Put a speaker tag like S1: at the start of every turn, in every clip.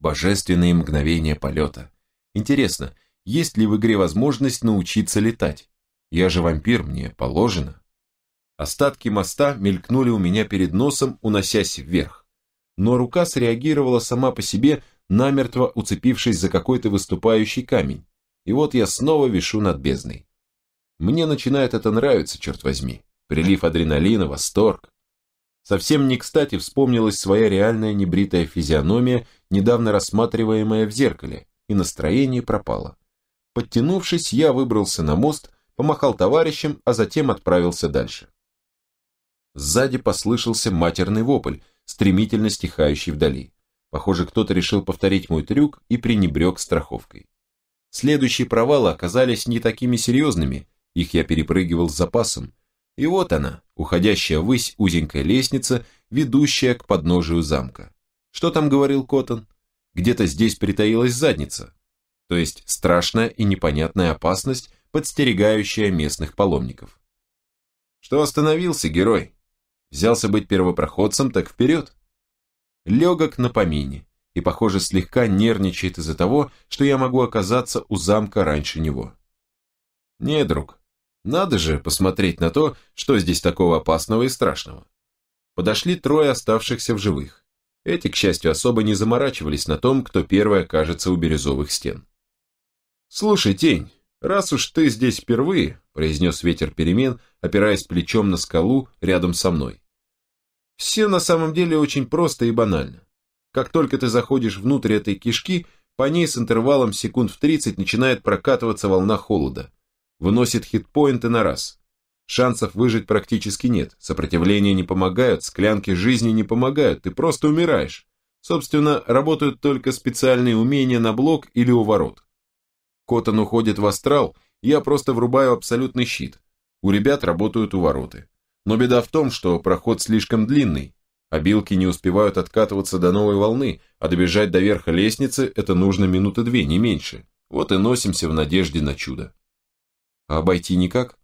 S1: Божественные мгновения полета. Интересно, есть ли в игре возможность научиться летать? Я же вампир, мне положено. Остатки моста мелькнули у меня перед носом, уносясь вверх. Но рука среагировала сама по себе, намертво уцепившись за какой-то выступающий камень. И вот я снова вишу над бездной. Мне начинает это нравиться, черт возьми. Прилив адреналина, восторг. Совсем не кстати вспомнилась своя реальная небритая физиономия, недавно рассматриваемая в зеркале, и настроение пропало. Подтянувшись, я выбрался на мост, помахал товарищам, а затем отправился дальше. Сзади послышался матерный вопль, стремительно стихающий вдали. Похоже, кто-то решил повторить мой трюк и пренебрег страховкой. Следующие провалы оказались не такими серьезными, их я перепрыгивал с запасом. И вот она, уходящая ввысь узенькая лестница, ведущая к подножию замка. Что там говорил Коттон? Где-то здесь притаилась задница. То есть страшная и непонятная опасность, подстерегающая местных паломников. Что остановился, герой? Взялся быть первопроходцем, так вперед. Легок на помине и, похоже, слегка нервничает из-за того, что я могу оказаться у замка раньше него. Не, друг, надо же посмотреть на то, что здесь такого опасного и страшного. Подошли трое оставшихся в живых. Эти, к счастью, особо не заморачивались на том, кто первый окажется у бирюзовых стен. «Слушай, Тень, раз уж ты здесь впервые», произнес ветер перемен, опираясь плечом на скалу рядом со мной. «Все на самом деле очень просто и банально. Как только ты заходишь внутрь этой кишки, по ней с интервалом секунд в 30 начинает прокатываться волна холода. Выносит хитпоинты на раз. Шансов выжить практически нет, сопротивления не помогают, склянки жизни не помогают, ты просто умираешь. Собственно, работают только специальные умения на блок или у ворот. Коттон уходит в астрал, я просто врубаю абсолютный щит. У ребят работают у вороты. Но беда в том, что проход слишком длинный, Обилки не успевают откатываться до новой волны, а добежать до верха лестницы это нужно минуты две, не меньше. Вот и носимся в надежде на чудо. А обойти никак?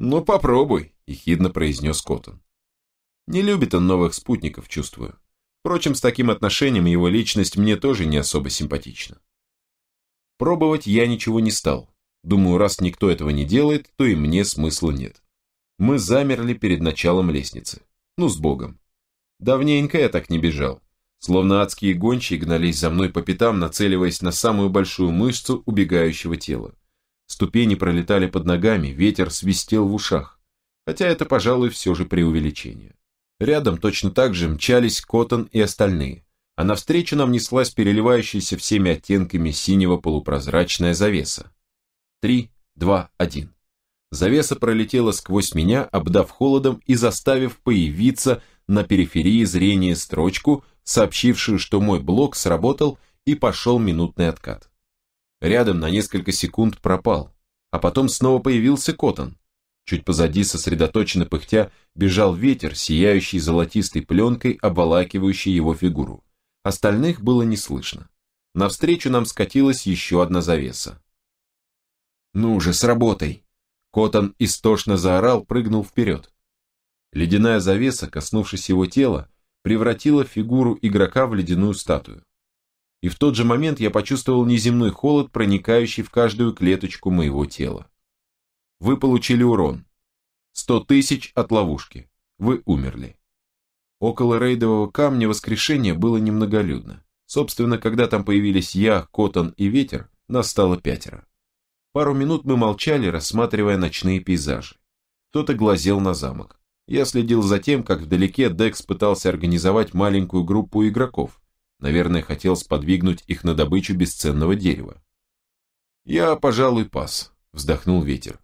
S1: Ну попробуй, ехидно произнес Коттон. Не любит он новых спутников, чувствую. Впрочем, с таким отношением его личность мне тоже не особо симпатична. Пробовать я ничего не стал. Думаю, раз никто этого не делает, то и мне смысла нет. Мы замерли перед началом лестницы. Ну, с Богом. Давненько я так не бежал. Словно адские гончие гнались за мной по пятам, нацеливаясь на самую большую мышцу убегающего тела. Ступени пролетали под ногами, ветер свистел в ушах. Хотя это, пожалуй, все же преувеличение. Рядом точно так же мчались Коттон и остальные, а навстречу нам неслась переливающаяся всеми оттенками синего полупрозрачная завеса. Три, два, один. Завеса пролетела сквозь меня, обдав холодом и заставив появиться на периферии зрения строчку, сообщившую, что мой блок сработал и пошел минутный откат. Рядом на несколько секунд пропал, а потом снова появился Коттон. Чуть позади, сосредоточенно пыхтя, бежал ветер, сияющий золотистой пленкой, обволакивающий его фигуру. Остальных было не слышно. Навстречу нам скатилась еще одна завеса. «Ну же, сработай!» Коттон истошно заорал, прыгнул вперед. Ледяная завеса, коснувшись его тела, превратила фигуру игрока в ледяную статую. И в тот же момент я почувствовал неземной холод, проникающий в каждую клеточку моего тела. Вы получили урон. 100 тысяч от ловушки. Вы умерли. Около рейдового камня воскрешения было немноголюдно. Собственно, когда там появились я, Коттон и Ветер, нас стало пятеро. Пару минут мы молчали, рассматривая ночные пейзажи. Кто-то глазел на замок. Я следил за тем, как вдалеке Декс пытался организовать маленькую группу игроков. Наверное, хотел сподвигнуть их на добычу бесценного дерева. «Я, пожалуй, пас», — вздохнул ветер.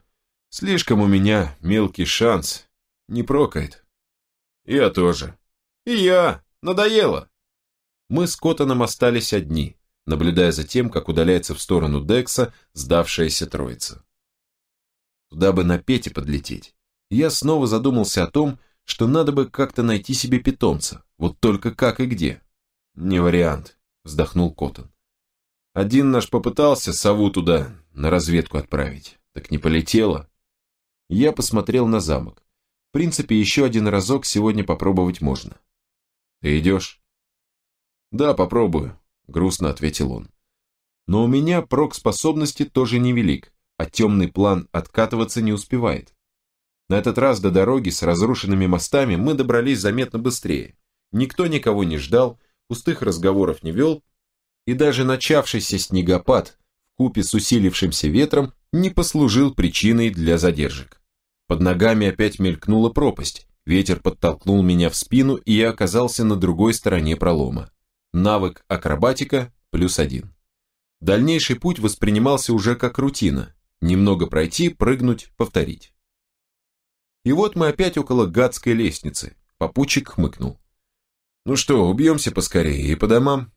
S1: «Слишком у меня мелкий шанс. Не прокает». «Я тоже». «И я. Надоело». Мы с Коттоном остались одни, наблюдая за тем, как удаляется в сторону Декса сдавшаяся троица. Туда бы на Пете подлететь я снова задумался о том, что надо бы как-то найти себе питомца, вот только как и где. Не вариант, вздохнул Коттон. Один наш попытался сову туда на разведку отправить, так не полетело. Я посмотрел на замок. В принципе, еще один разок сегодня попробовать можно. Ты идешь? Да, попробую. грустно ответил он. Но у меня прок способности тоже невелик, а темный план откатываться не успевает. На этот раз до дороги с разрушенными мостами мы добрались заметно быстрее. Никто никого не ждал, пустых разговоров не вел, и даже начавшийся снегопад в купе с усилившимся ветром не послужил причиной для задержек. Под ногами опять мелькнула пропасть, ветер подтолкнул меня в спину, и я оказался на другой стороне пролома. Навык акробатика плюс один. Дальнейший путь воспринимался уже как рутина. Немного пройти, прыгнуть, повторить. И вот мы опять около гадской лестницы. Попутчик хмыкнул. Ну что, убьемся поскорее и по домам?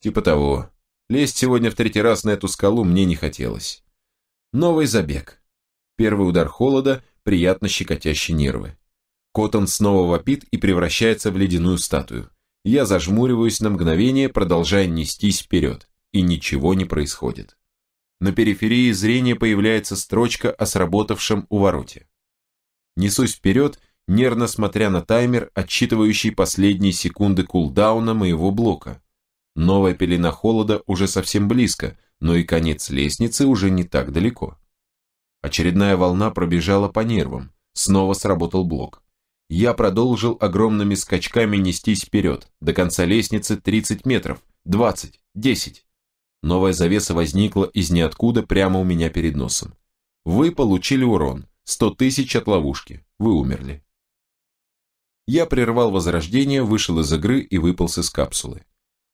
S1: Типа того. Лезть сегодня в третий раз на эту скалу мне не хотелось. Новый забег. Первый удар холода, приятно щекотящий нервы. Коттон снова вопит и превращается в ледяную статую. Я зажмуриваюсь на мгновение, продолжая нестись вперед, и ничего не происходит. На периферии зрения появляется строчка о сработавшем увороте. Несусь вперед нервно смотря на таймер, отсчитывающий последние секунды кулдауна моего блока. Новая пелена холода уже совсем близко, но и конец лестницы уже не так далеко. Очередная волна пробежала по нервам, снова сработал блок. Я продолжил огромными скачками нестись вперед, до конца лестницы 30 метров, 20, 10. Новая завеса возникла из ниоткуда прямо у меня перед носом. Вы получили урон, 100 тысяч от ловушки, вы умерли. Я прервал возрождение, вышел из игры и выполз из капсулы.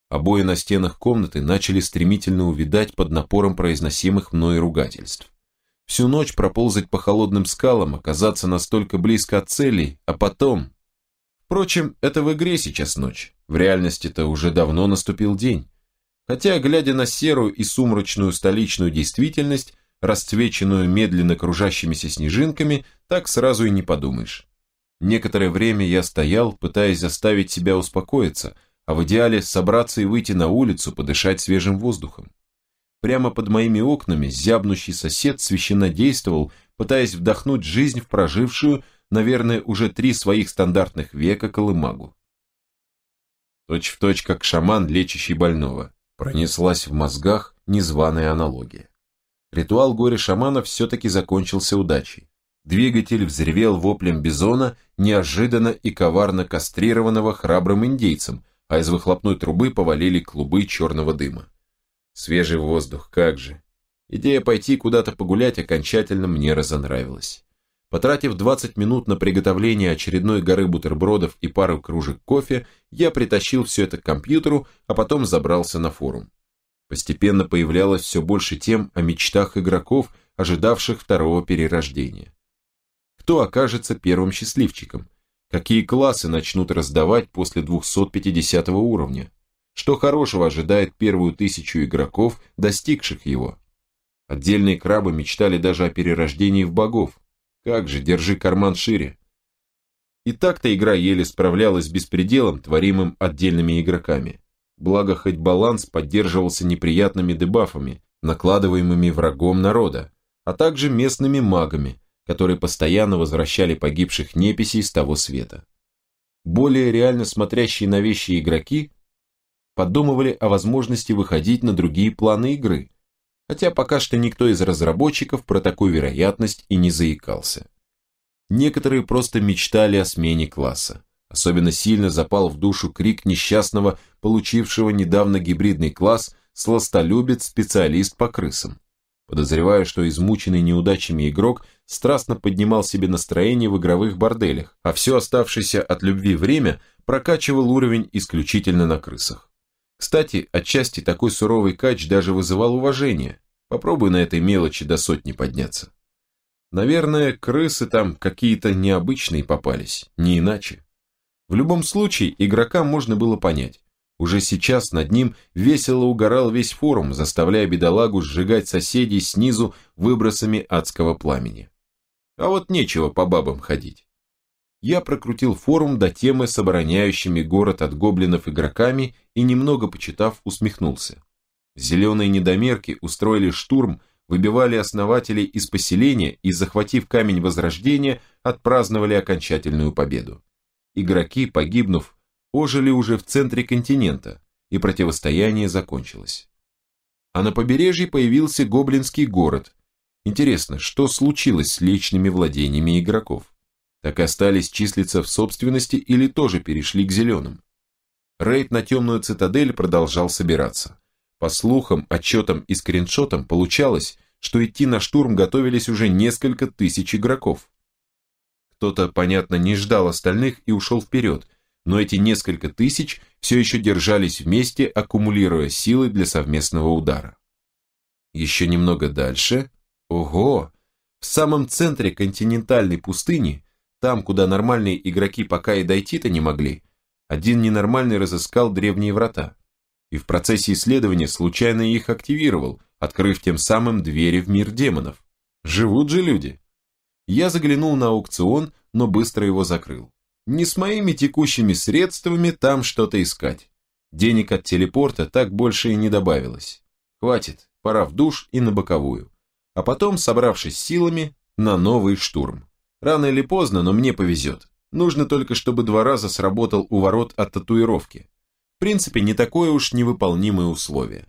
S1: Обои на стенах комнаты начали стремительно увидать под напором произносимых мной ругательств. Всю ночь проползать по холодным скалам, оказаться настолько близко от целей, а потом... Впрочем, это в игре сейчас ночь, в реальности-то уже давно наступил день. Хотя, глядя на серую и сумрачную столичную действительность, расцвеченную медленно кружащимися снежинками, так сразу и не подумаешь. Некоторое время я стоял, пытаясь заставить себя успокоиться, а в идеале собраться и выйти на улицу, подышать свежим воздухом. Прямо под моими окнами зябнущий сосед священно действовал, пытаясь вдохнуть жизнь в прожившую, наверное, уже три своих стандартных века колымагу. Точь в точь, как шаман, лечащий больного, пронеслась в мозгах незваная аналогия. Ритуал горе шамана все-таки закончился удачей. Двигатель взревел воплем бизона, неожиданно и коварно кастрированного храбрым индейцем, а из выхлопной трубы повалили клубы черного дыма. Свежий воздух, как же. Идея пойти куда-то погулять окончательно мне разонравилась. Потратив 20 минут на приготовление очередной горы бутербродов и пару кружек кофе, я притащил все это к компьютеру, а потом забрался на форум. Постепенно появлялось все больше тем о мечтах игроков, ожидавших второго перерождения кто окажется первым счастливчиком, какие классы начнут раздавать после 250 уровня, что хорошего ожидает первую тысячу игроков, достигших его. Отдельные крабы мечтали даже о перерождении в богов. Как же, держи карман шире. И так-то игра еле справлялась с беспределом, творимым отдельными игроками. Благо, хоть баланс поддерживался неприятными дебафами, накладываемыми врагом народа, а также местными магами, которые постоянно возвращали погибших неписей с того света. Более реально смотрящие на вещи игроки подумывали о возможности выходить на другие планы игры, хотя пока что никто из разработчиков про такую вероятность и не заикался. Некоторые просто мечтали о смене класса. Особенно сильно запал в душу крик несчастного, получившего недавно гибридный класс, сластолюбец-специалист по крысам. Подозреваю, что измученный неудачами игрок страстно поднимал себе настроение в игровых борделях, а все оставшееся от любви время прокачивал уровень исключительно на крысах. Кстати, отчасти такой суровый кач даже вызывал уважение. Попробуй на этой мелочи до сотни подняться. Наверное, крысы там какие-то необычные попались, не иначе. В любом случае, игрока можно было понять. Уже сейчас над ним весело угорал весь форум, заставляя бедолагу сжигать соседей снизу выбросами адского пламени. А вот нечего по бабам ходить. Я прокрутил форум до темы с обороняющими город от гоблинов игроками и, немного почитав, усмехнулся. Зеленые недомерки устроили штурм, выбивали основателей из поселения и, захватив камень возрождения, отпраздновали окончательную победу. Игроки, погибнув ожили уже в центре континента, и противостояние закончилось. А на побережье появился гоблинский город. Интересно, что случилось с личными владениями игроков? Так остались числиться в собственности или тоже перешли к зеленым? Рейд на темную цитадель продолжал собираться. По слухам, отчетам и скриншотам получалось, что идти на штурм готовились уже несколько тысяч игроков. Кто-то, понятно, не ждал остальных и ушел вперед, но эти несколько тысяч все еще держались вместе, аккумулируя силы для совместного удара. Еще немного дальше. Ого! В самом центре континентальной пустыни, там, куда нормальные игроки пока и дойти-то не могли, один ненормальный разыскал древние врата и в процессе исследования случайно их активировал, открыв тем самым двери в мир демонов. Живут же люди. Я заглянул на аукцион, но быстро его закрыл. Не с моими текущими средствами там что-то искать. Денег от телепорта так больше и не добавилось. Хватит, пора в душ и на боковую. А потом, собравшись силами, на новый штурм. Рано или поздно, но мне повезет. Нужно только, чтобы два раза сработал у ворот от татуировки. В принципе, не такое уж невыполнимое условие.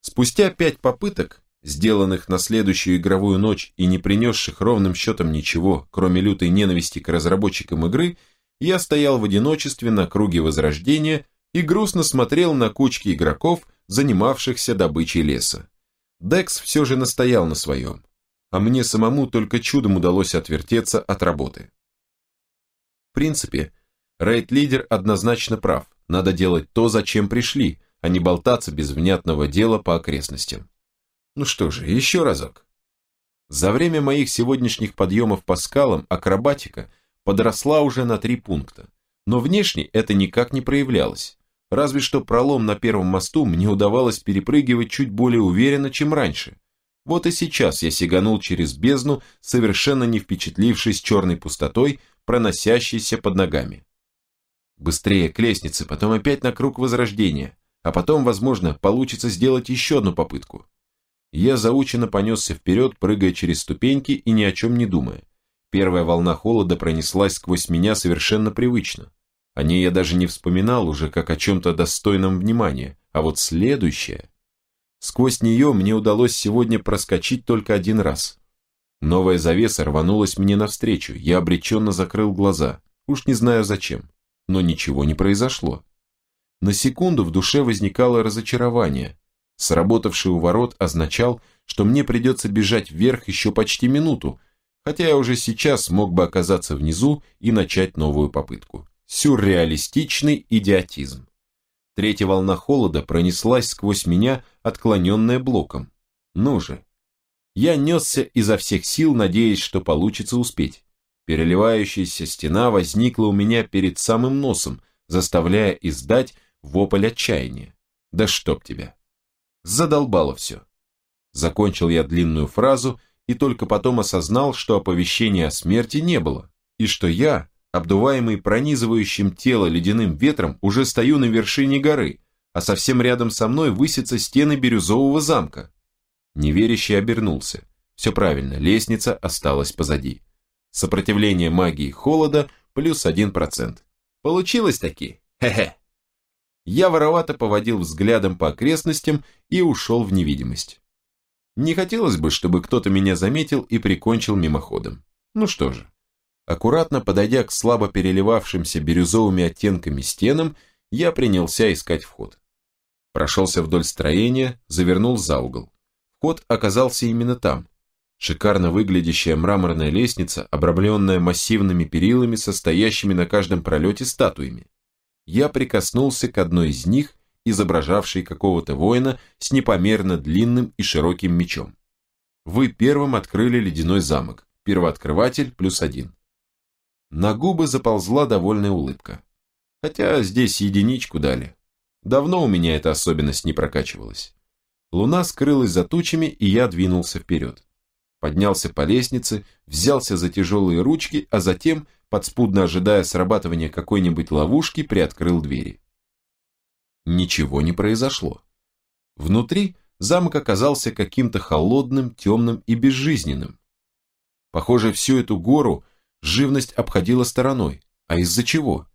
S1: Спустя пять попыток, сделанных на следующую игровую ночь и не принесших ровным счетом ничего, кроме лютой ненависти к разработчикам игры, я стоял в одиночестве на круге Возрождения и грустно смотрел на кучки игроков, занимавшихся добычей леса. Декс все же настоял на своем, а мне самому только чудом удалось отвертеться от работы. В принципе, рейд-лидер однозначно прав. Надо делать то, зачем пришли, а не болтаться без внятного дела по окрестностям. Ну что же, еще разок. За время моих сегодняшних подъемов по скалам акробатика подросла уже на три пункта, но внешне это никак не проявлялось. Разве что пролом на первом мосту мне удавалось перепрыгивать чуть более уверенно, чем раньше. Вот и сейчас я сиганул через бездну, совершенно не впечатлившись черной пустотой, проносящейся под ногами. Быстрее к лестнице, потом опять на круг возрождения, а потом, возможно, получится сделать еще одну попытку. Я заученно понесся вперед, прыгая через ступеньки и ни о чем не думая. Первая волна холода пронеслась сквозь меня совершенно привычно. О ней я даже не вспоминал уже как о чем-то достойном внимания, а вот следующая... Сквозь нее мне удалось сегодня проскочить только один раз. Новая завеса рванулась мне навстречу, я обреченно закрыл глаза, уж не знаю зачем но ничего не произошло. На секунду в душе возникало разочарование. Сработавший у ворот означал, что мне придется бежать вверх еще почти минуту, хотя я уже сейчас мог бы оказаться внизу и начать новую попытку. Сюрреалистичный идиотизм. Третья волна холода пронеслась сквозь меня, отклоненная блоком. Ну же. Я несся изо всех сил, надеясь, что получится успеть. Переливающаяся стена возникла у меня перед самым носом, заставляя издать вопль отчаяния. Да чтоб тебя! Задолбало все. Закончил я длинную фразу и только потом осознал, что оповещения о смерти не было, и что я, обдуваемый пронизывающим тело ледяным ветром, уже стою на вершине горы, а совсем рядом со мной высятся стены бирюзового замка. Неверящий обернулся. Все правильно, лестница осталась позади. Сопротивление магии холода плюс 1%. Получилось таки? Хе-хе. Я воровато поводил взглядом по окрестностям и ушел в невидимость. Не хотелось бы, чтобы кто-то меня заметил и прикончил мимоходом. Ну что же. Аккуратно подойдя к слабо переливавшимся бирюзовыми оттенками стенам, я принялся искать вход. Прошелся вдоль строения, завернул за угол. Вход оказался именно там, Шикарно выглядящая мраморная лестница, обрамленная массивными перилами, состоящими на каждом пролете статуями. Я прикоснулся к одной из них, изображавшей какого-то воина с непомерно длинным и широким мечом. Вы первым открыли ледяной замок, первооткрыватель плюс один. На губы заползла довольная улыбка. Хотя здесь единичку дали. Давно у меня эта особенность не прокачивалась. Луна скрылась за тучами, и я двинулся вперед поднялся по лестнице, взялся за тяжелые ручки, а затем, подспудно ожидая срабатывания какой-нибудь ловушки, приоткрыл двери. Ничего не произошло. Внутри замок оказался каким-то холодным, темным и безжизненным. Похоже, всю эту гору живность обходила стороной. А из-за чего?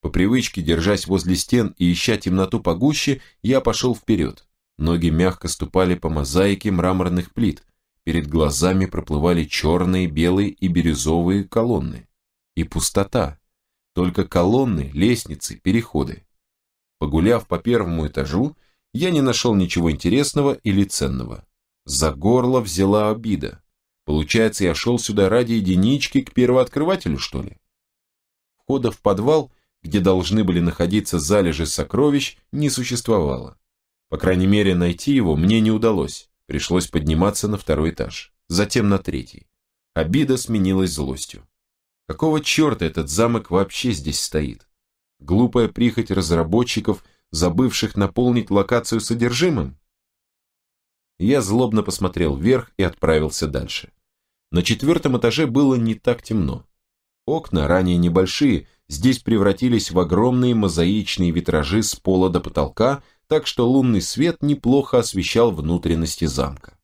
S1: По привычке, держась возле стен и ища темноту погуще, я пошел вперед. Ноги мягко ступали по мозаике мраморных плит. Перед глазами проплывали черные, белые и бирюзовые колонны. И пустота. Только колонны, лестницы, переходы. Погуляв по первому этажу, я не нашел ничего интересного или ценного. За горло взяла обида. Получается, я шел сюда ради единички к первооткрывателю, что ли? Входа в подвал, где должны были находиться залежи сокровищ, не существовало. По крайней мере, найти его мне не удалось. Пришлось подниматься на второй этаж, затем на третий. Обида сменилась злостью. Какого черта этот замок вообще здесь стоит? Глупая прихоть разработчиков, забывших наполнить локацию содержимым? Я злобно посмотрел вверх и отправился дальше. На четвертом этаже было не так темно. Окна, ранее небольшие, здесь превратились в огромные мозаичные витражи с пола до потолка, так что лунный свет неплохо освещал внутренности замка.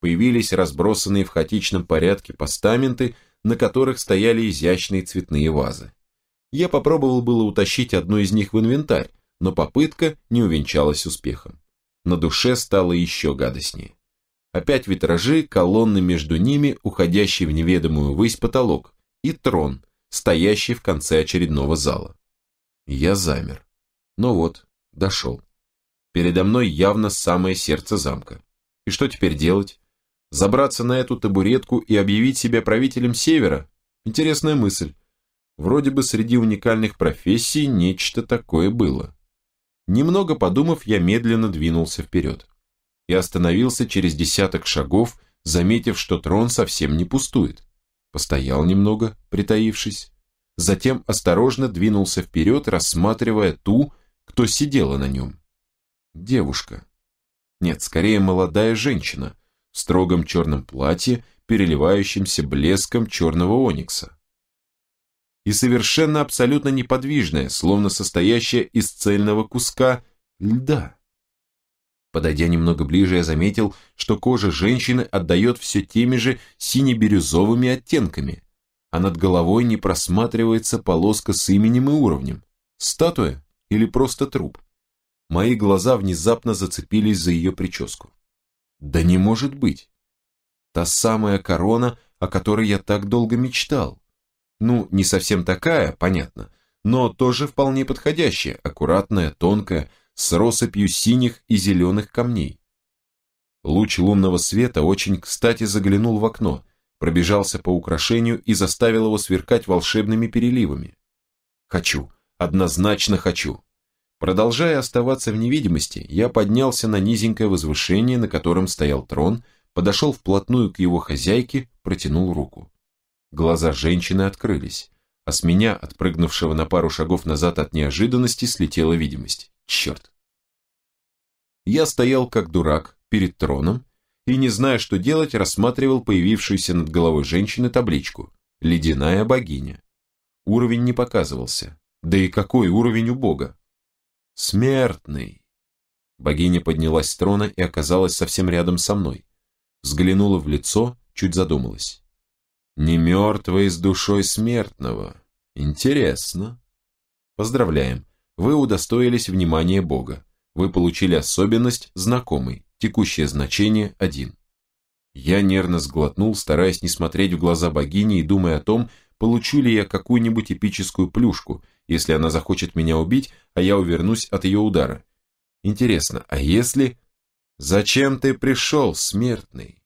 S1: Появились разбросанные в хаотичном порядке постаменты, на которых стояли изящные цветные вазы. Я попробовал было утащить одну из них в инвентарь, но попытка не увенчалась успехом. На душе стало еще гадостнее. Опять витражи, колонны между ними, уходящий в неведомую высь потолок, и трон, стоящий в конце очередного зала. Я замер. Но вот, дошел. Передо мной явно самое сердце замка. И что теперь делать? Забраться на эту табуретку и объявить себя правителем Севера? Интересная мысль. Вроде бы среди уникальных профессий нечто такое было. Немного подумав, я медленно двинулся вперед. И остановился через десяток шагов, заметив, что трон совсем не пустует. Постоял немного, притаившись. Затем осторожно двинулся вперед, рассматривая ту, кто сидела на нем. Девушка. Нет, скорее молодая женщина, в строгом черном платье, переливающемся блеском черного оникса. И совершенно абсолютно неподвижная, словно состоящая из цельного куска льда. Подойдя немного ближе, я заметил, что кожа женщины отдает все теми же сине-бирюзовыми оттенками, а над головой не просматривается полоска с именем и уровнем. Статуя или просто труп? Мои глаза внезапно зацепились за ее прическу. Да не может быть. Та самая корона, о которой я так долго мечтал. Ну, не совсем такая, понятно, но тоже вполне подходящая, аккуратная, тонкая, с россыпью синих и зеленых камней. Луч лунного света очень кстати заглянул в окно, пробежался по украшению и заставил его сверкать волшебными переливами. Хочу, однозначно хочу. Продолжая оставаться в невидимости, я поднялся на низенькое возвышение, на котором стоял трон, подошел вплотную к его хозяйке, протянул руку. Глаза женщины открылись, а с меня, отпрыгнувшего на пару шагов назад от неожиданности, слетела видимость. Черт! Я стоял как дурак перед троном и, не зная, что делать, рассматривал появившуюся над головой женщины табличку «Ледяная богиня». Уровень не показывался. Да и какой уровень у бога? «Смертный!» Богиня поднялась с трона и оказалась совсем рядом со мной. Взглянула в лицо, чуть задумалась. «Не мертвый с душой смертного. Интересно». «Поздравляем, вы удостоились внимания Бога. Вы получили особенность «знакомый», текущее значение один. Я нервно сглотнул, стараясь не смотреть в глаза богини и думая о том, получу ли я какую-нибудь эпическую плюшку, если она захочет меня убить, а я увернусь от ее удара. Интересно, а если... «Зачем ты пришел, смертный?»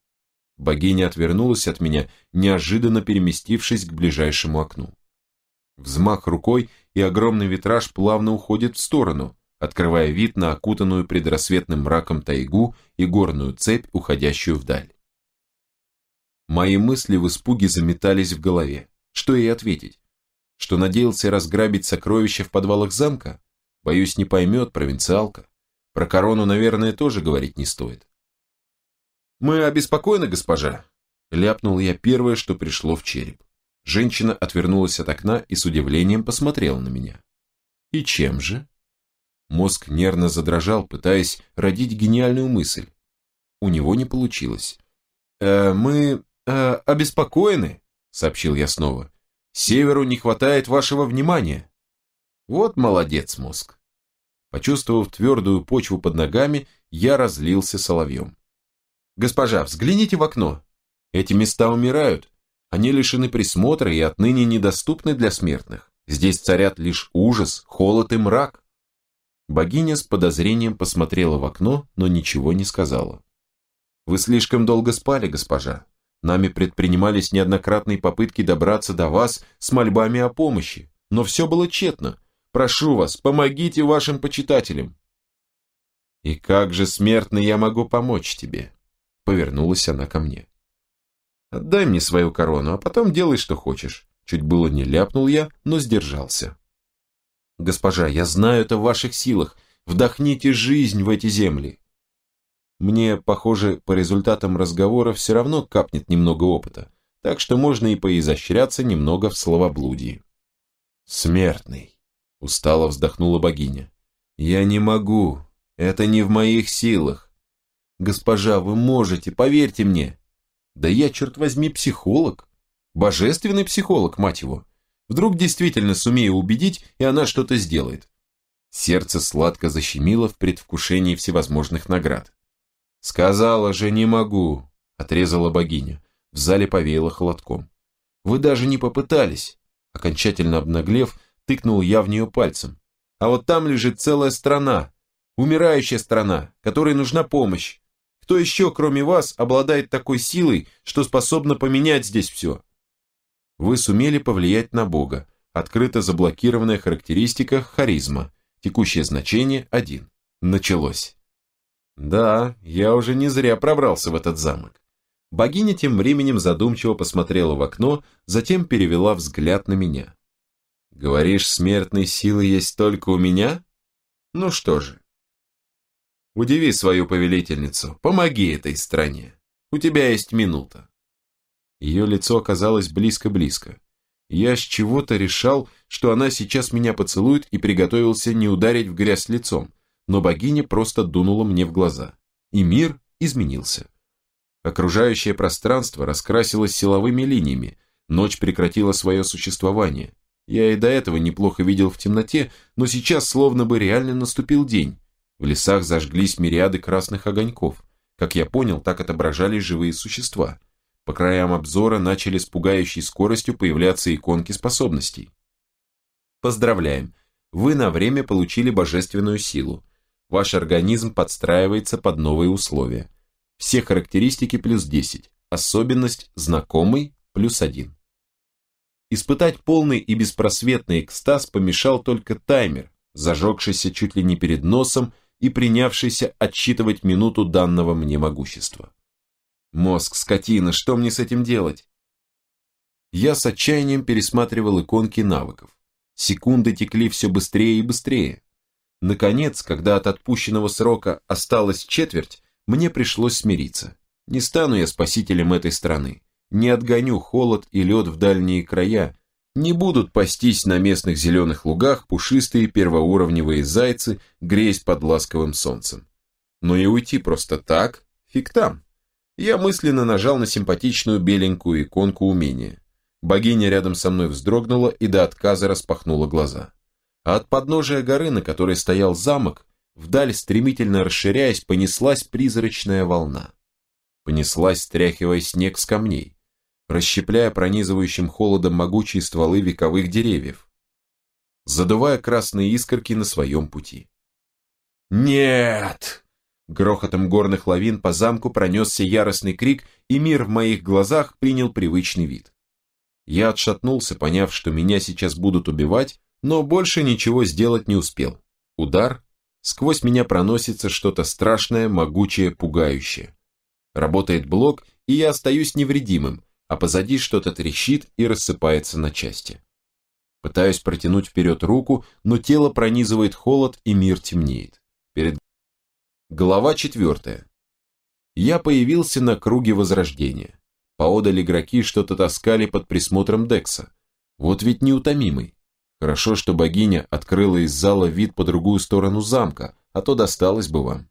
S1: Богиня отвернулась от меня, неожиданно переместившись к ближайшему окну. Взмах рукой, и огромный витраж плавно уходит в сторону, открывая вид на окутанную предрассветным мраком тайгу и горную цепь, уходящую вдаль. Мои мысли в испуге заметались в голове. Что ей ответить? Что надеялся разграбить сокровища в подвалах замка? Боюсь, не поймет провинциалка. Про корону, наверное, тоже говорить не стоит. «Мы обеспокоены, госпожа?» Ляпнул я первое, что пришло в череп. Женщина отвернулась от окна и с удивлением посмотрела на меня. «И чем же?» Мозг нервно задрожал, пытаясь родить гениальную мысль. У него не получилось. «Э, «Мы э, обеспокоены», сообщил я снова. Северу не хватает вашего внимания. Вот молодец, мозг. Почувствовав твердую почву под ногами, я разлился соловьем. Госпожа, взгляните в окно. Эти места умирают. Они лишены присмотра и отныне недоступны для смертных. Здесь царят лишь ужас, холод и мрак. Богиня с подозрением посмотрела в окно, но ничего не сказала. Вы слишком долго спали, госпожа. Нами предпринимались неоднократные попытки добраться до вас с мольбами о помощи, но все было тщетно. Прошу вас, помогите вашим почитателям. И как же, смертный, я могу помочь тебе? Повернулась она ко мне. Отдай мне свою корону, а потом делай, что хочешь. Чуть было не ляпнул я, но сдержался. Госпожа, я знаю это в ваших силах. Вдохните жизнь в эти земли. Мне, похоже, по результатам разговора все равно капнет немного опыта, так что можно и поизощряться немного в словоблудии. Смертный. Устало вздохнула богиня. «Я не могу. Это не в моих силах. Госпожа, вы можете, поверьте мне. Да я, черт возьми, психолог. Божественный психолог, мать его. Вдруг действительно сумею убедить, и она что-то сделает». Сердце сладко защемило в предвкушении всевозможных наград. «Сказала же, не могу», — отрезала богиня. В зале повеяло холодком. «Вы даже не попытались». Окончательно обнаглев, тыкнул я в нее пальцем. А вот там лежит целая страна, умирающая страна, которой нужна помощь. Кто еще, кроме вас, обладает такой силой, что способна поменять здесь все? Вы сумели повлиять на Бога. Открыто заблокированная характеристика харизма. Текущее значение 1. Началось. Да, я уже не зря пробрался в этот замок. Богиня тем временем задумчиво посмотрела в окно, затем перевела взгляд на меня. Говоришь, смертной силы есть только у меня? Ну что же. Удиви свою повелительницу, помоги этой стране. У тебя есть минута. Ее лицо оказалось близко-близко. Я с чего-то решал, что она сейчас меня поцелует и приготовился не ударить в грязь лицом, но богиня просто дунула мне в глаза. И мир изменился. Окружающее пространство раскрасилось силовыми линиями, ночь прекратила свое существование, я и до этого неплохо видел в темноте, но сейчас словно бы реально наступил день. В лесах зажглись мириады красных огоньков. Как я понял, так отображались живые существа. По краям обзора начали с пугающей скоростью появляться иконки способностей. Поздравляем! Вы на время получили божественную силу. Ваш организм подстраивается под новые условия. Все характеристики плюс 10, особенность знакомый плюс 1. Испытать полный и беспросветный экстаз помешал только таймер, зажегшийся чуть ли не перед носом и принявшийся отсчитывать минуту данного мне могущества. Мозг, скотина, что мне с этим делать? Я с отчаянием пересматривал иконки навыков. Секунды текли все быстрее и быстрее. Наконец, когда от отпущенного срока осталась четверть, мне пришлось смириться. Не стану я спасителем этой страны не отгоню холод и лед в дальние края, не будут пастись на местных зеленых лугах пушистые первоуровневые зайцы, греясь под ласковым солнцем. Но и уйти просто так, фиг там. Я мысленно нажал на симпатичную беленькую иконку умения. Богиня рядом со мной вздрогнула и до отказа распахнула глаза. А от подножия горы, на которой стоял замок, вдаль стремительно расширяясь, понеслась призрачная волна. Понеслась, стряхивая снег с камней расщепляя пронизывающим холодом могучие стволы вековых деревьев, задувая красные искорки на своем пути. «Нет!» Грохотом горных лавин по замку пронесся яростный крик, и мир в моих глазах принял привычный вид. Я отшатнулся, поняв, что меня сейчас будут убивать, но больше ничего сделать не успел. Удар, сквозь меня проносится что-то страшное, могучее, пугающее. Работает блок, и я остаюсь невредимым, а позади что-то трещит и рассыпается на части. Пытаюсь протянуть вперед руку, но тело пронизывает холод и мир темнеет. Перед... Глава четвертая. Я появился на круге возрождения. Поодаль игроки что-то таскали под присмотром Декса. Вот ведь неутомимый. Хорошо, что богиня открыла из зала вид по другую сторону замка, а то досталось бы вам.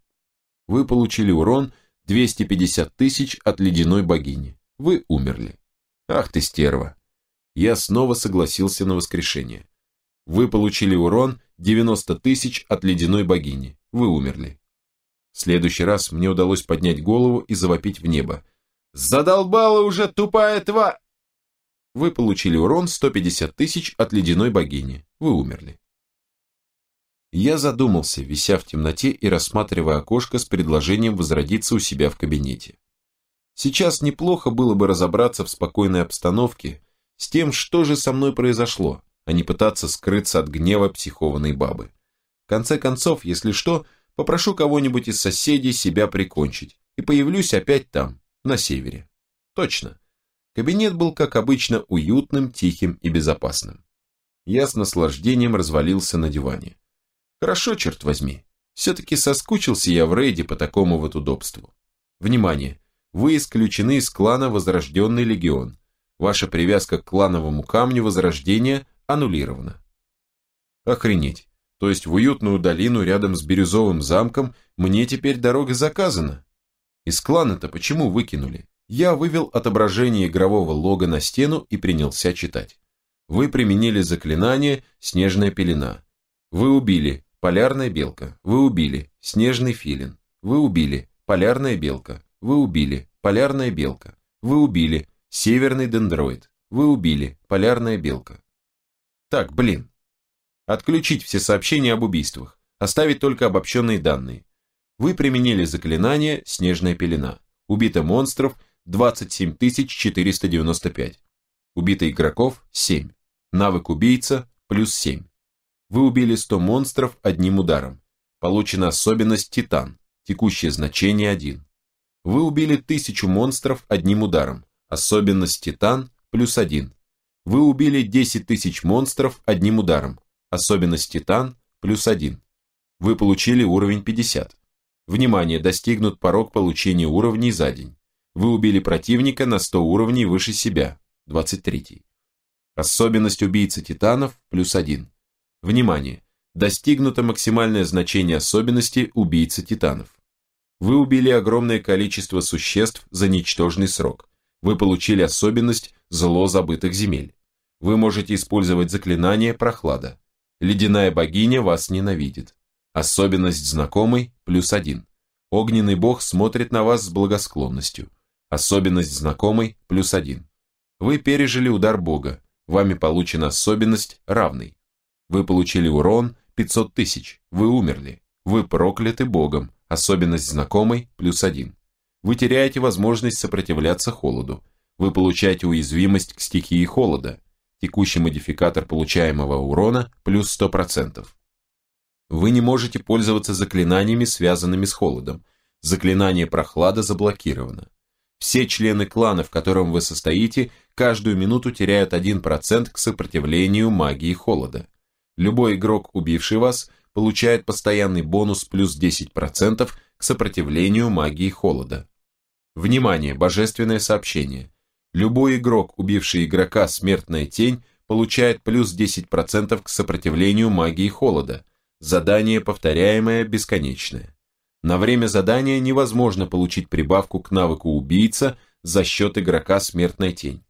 S1: Вы получили урон 250 тысяч от ледяной богини вы умерли. Ах ты стерва. Я снова согласился на воскрешение. Вы получили урон 90 тысяч от ледяной богини. Вы умерли. В следующий раз мне удалось поднять голову и завопить в небо. «Задолбала уже тупая тва...» Вы получили урон 150 тысяч от ледяной богини. Вы умерли. Я задумался, вися в темноте и рассматривая окошко с предложением возродиться у себя в кабинете. Сейчас неплохо было бы разобраться в спокойной обстановке с тем, что же со мной произошло, а не пытаться скрыться от гнева психованной бабы. В конце концов, если что, попрошу кого-нибудь из соседей себя прикончить и появлюсь опять там, на севере. Точно. Кабинет был, как обычно, уютным, тихим и безопасным. Я с наслаждением развалился на диване. Хорошо, черт возьми. Все-таки соскучился я в рейде по такому вот удобству. Внимание! Вы исключены из клана Возрожденный Легион. Ваша привязка к клановому камню Возрождения аннулирована. Охренеть. То есть в уютную долину рядом с Бирюзовым замком мне теперь дорога заказана. Из клана-то почему выкинули? Я вывел отображение игрового лога на стену и принялся читать. Вы применили заклинание «Снежная пелена». Вы убили Полярная белка. Вы убили. Снежный филин. Вы убили. Полярная белка. Вы убили. Полярная белка. Вы убили. Северный дендроид. Вы убили. Полярная белка. Так, блин. Отключить все сообщения об убийствах. Оставить только обобщенные данные. Вы применили заклинание «Снежная пелена». Убито монстров 27 495. Убито игроков 7. Навык убийца плюс 7. Вы убили 100 монстров одним ударом. Получена особенность Титан, текущее значение 1. Вы убили 1000 монстров одним ударом. Особенность Титан плюс 1. Вы убили 10 тысяч монстров одним ударом. Особенность Титан плюс 1. Вы получили уровень 50. Внимание, достигнут порог получения уровней за день. Вы убили противника на 100 уровней выше себя. 23. Особенность убийцы титанов плюс 1. Внимание! Достигнуто максимальное значение особенности убийцы титанов. Вы убили огромное количество существ за ничтожный срок. Вы получили особенность зло забытых земель. Вы можете использовать заклинание прохлада. Ледяная богиня вас ненавидит. Особенность знакомый плюс один. Огненный бог смотрит на вас с благосклонностью. Особенность знакомый плюс один. Вы пережили удар бога. Вами получена особенность равный. Вы получили урон 500 тысяч. Вы умерли. Вы прокляты Богом. Особенность знакомой плюс один. Вы теряете возможность сопротивляться холоду. Вы получаете уязвимость к стихии холода. Текущий модификатор получаемого урона плюс 100%. Вы не можете пользоваться заклинаниями, связанными с холодом. Заклинание прохлада заблокировано. Все члены клана, в котором вы состоите, каждую минуту теряют 1% к сопротивлению магии холода. Любой игрок, убивший вас, получает постоянный бонус плюс 10% к сопротивлению магии холода. Внимание, божественное сообщение. Любой игрок, убивший игрока Смертная Тень, получает плюс 10% к сопротивлению магии холода. Задание повторяемое, бесконечное. На время задания невозможно получить прибавку к навыку убийца за счет игрока Смертная Тень.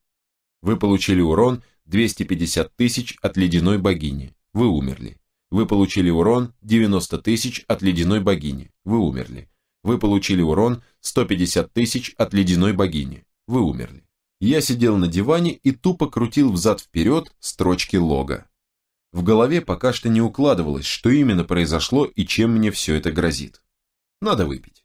S1: Вы получили урон 250 тысяч от ледяной богини. Вы умерли. Вы получили урон 90 тысяч от ледяной богини. Вы умерли. Вы получили урон 150 тысяч от ледяной богини. Вы умерли. Я сидел на диване и тупо крутил взад-вперед строчки лога. В голове пока что не укладывалось, что именно произошло и чем мне все это грозит. Надо выпить.